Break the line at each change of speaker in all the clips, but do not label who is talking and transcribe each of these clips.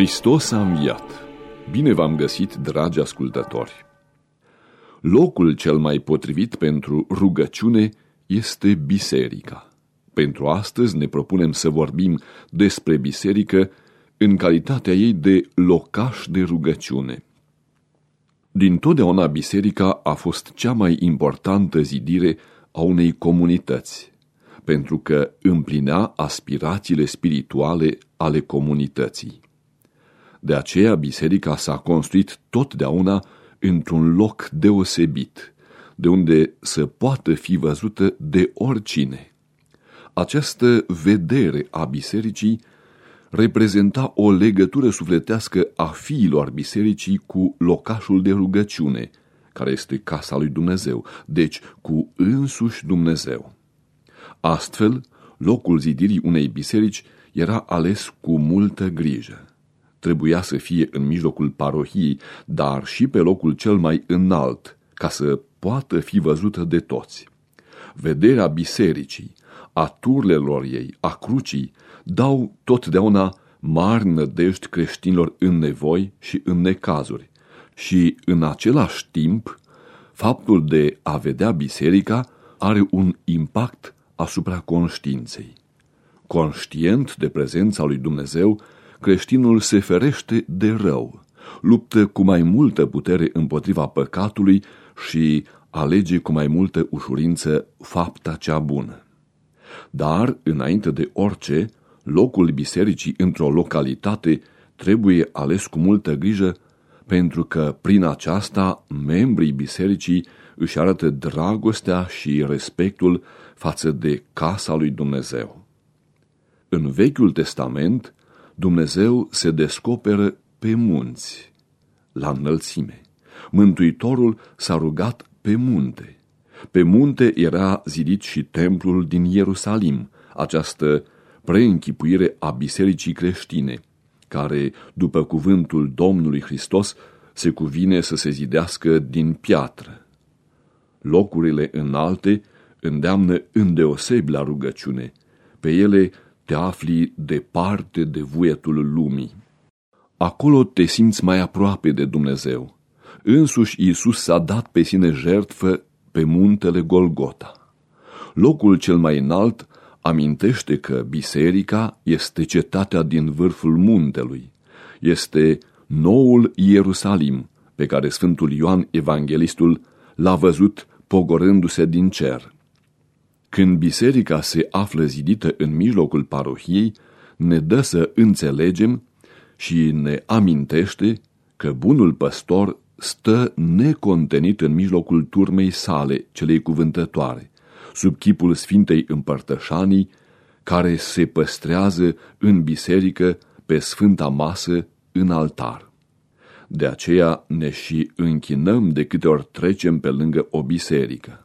Hristos a înviat! Bine v-am găsit, dragi ascultători! Locul cel mai potrivit pentru rugăciune este biserica. Pentru astăzi ne propunem să vorbim despre biserică în calitatea ei de locaș de rugăciune. Din totdeauna biserica a fost cea mai importantă zidire a unei comunități, pentru că împlinea aspirațiile spirituale ale comunității. De aceea biserica s-a construit totdeauna într-un loc deosebit, de unde să poată fi văzută de oricine. Această vedere a bisericii reprezenta o legătură sufletească a fiilor bisericii cu locașul de rugăciune, care este casa lui Dumnezeu, deci cu însuși Dumnezeu. Astfel, locul zidirii unei biserici era ales cu multă grijă. Trebuia să fie în mijlocul parohiei, dar și pe locul cel mai înalt, ca să poată fi văzută de toți. Vederea bisericii, a turlelor ei, a crucii, dau totdeauna mari nădejdi creștinilor în nevoi și în necazuri. Și în același timp, faptul de a vedea biserica are un impact asupra conștiinței. Conștient de prezența lui Dumnezeu, creștinul se ferește de rău, luptă cu mai multă putere împotriva păcatului și alege cu mai multă ușurință fapta cea bună. Dar, înainte de orice, locul bisericii într-o localitate trebuie ales cu multă grijă pentru că prin aceasta membrii bisericii își arată dragostea și respectul față de casa lui Dumnezeu. În Vechiul Testament, Dumnezeu se descoperă pe munți, la înălțime. Mântuitorul s-a rugat pe munte. Pe munte era zidit și templul din Ierusalim, această preînchipuire a bisericii creștine, care, după cuvântul Domnului Hristos, se cuvine să se zidească din piatră. Locurile înalte îndeamnă îndeosebi la rugăciune. Pe ele te afli departe de vuietul lumii. Acolo te simți mai aproape de Dumnezeu. Însuși Iisus s-a dat pe sine jertfă pe muntele Golgota. Locul cel mai înalt amintește că biserica este cetatea din vârful muntelui. Este noul Ierusalim pe care Sfântul Ioan Evanghelistul l-a văzut pogorându-se din cer. Când biserica se află zidită în mijlocul parohiei, ne dă să înțelegem și ne amintește că bunul păstor stă necontenit în mijlocul turmei sale, celei cuvântătoare, sub chipul Sfintei Împărtășanii, care se păstrează în biserică pe sfânta masă în altar. De aceea ne și închinăm de câte ori trecem pe lângă o biserică.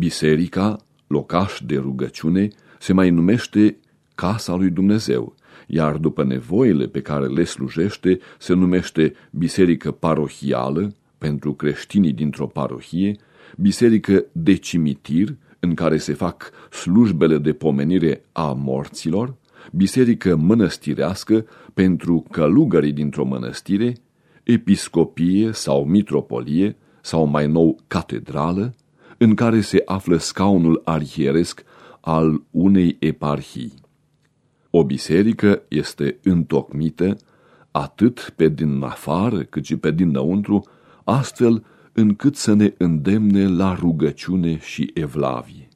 Biserica, locaș de rugăciune, se mai numește Casa lui Dumnezeu, iar după nevoile pe care le slujește, se numește biserică parohială pentru creștinii dintr-o parohie, biserică de cimitir, în care se fac slujbele de pomenire a morților, biserică mănăstirească pentru călugării dintr-o mănăstire, episcopie sau mitropolie, sau mai nou catedrală, în care se află scaunul arhieresc al unei eparhii. O biserică este întocmită atât pe din afară cât și pe dinăuntru, astfel încât să ne îndemne la rugăciune și evlavie.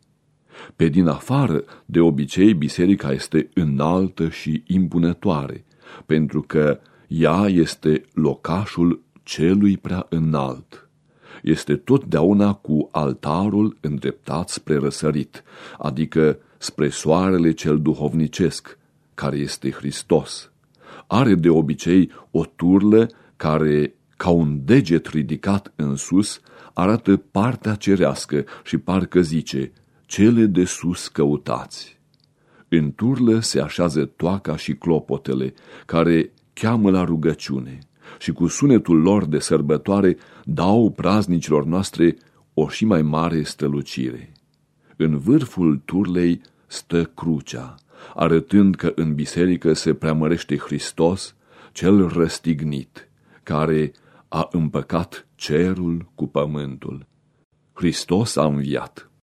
Pe din afară, de obicei, biserica este înaltă și impunătoare, pentru că ea este locașul celui prea înalt. Este totdeauna cu altarul îndreptat spre răsărit, adică spre soarele cel duhovnicesc, care este Hristos. Are de obicei o turlă care, ca un deget ridicat în sus, arată partea cerească și parcă zice, cele de sus căutați. În turlă se așează toaca și clopotele, care cheamă la rugăciune și cu sunetul lor de sărbătoare dau praznicilor noastre o și mai mare strălucire. În vârful turlei stă crucea, arătând că în biserică se preamărește Hristos cel răstignit, care a împăcat cerul cu pământul. Hristos a înviat.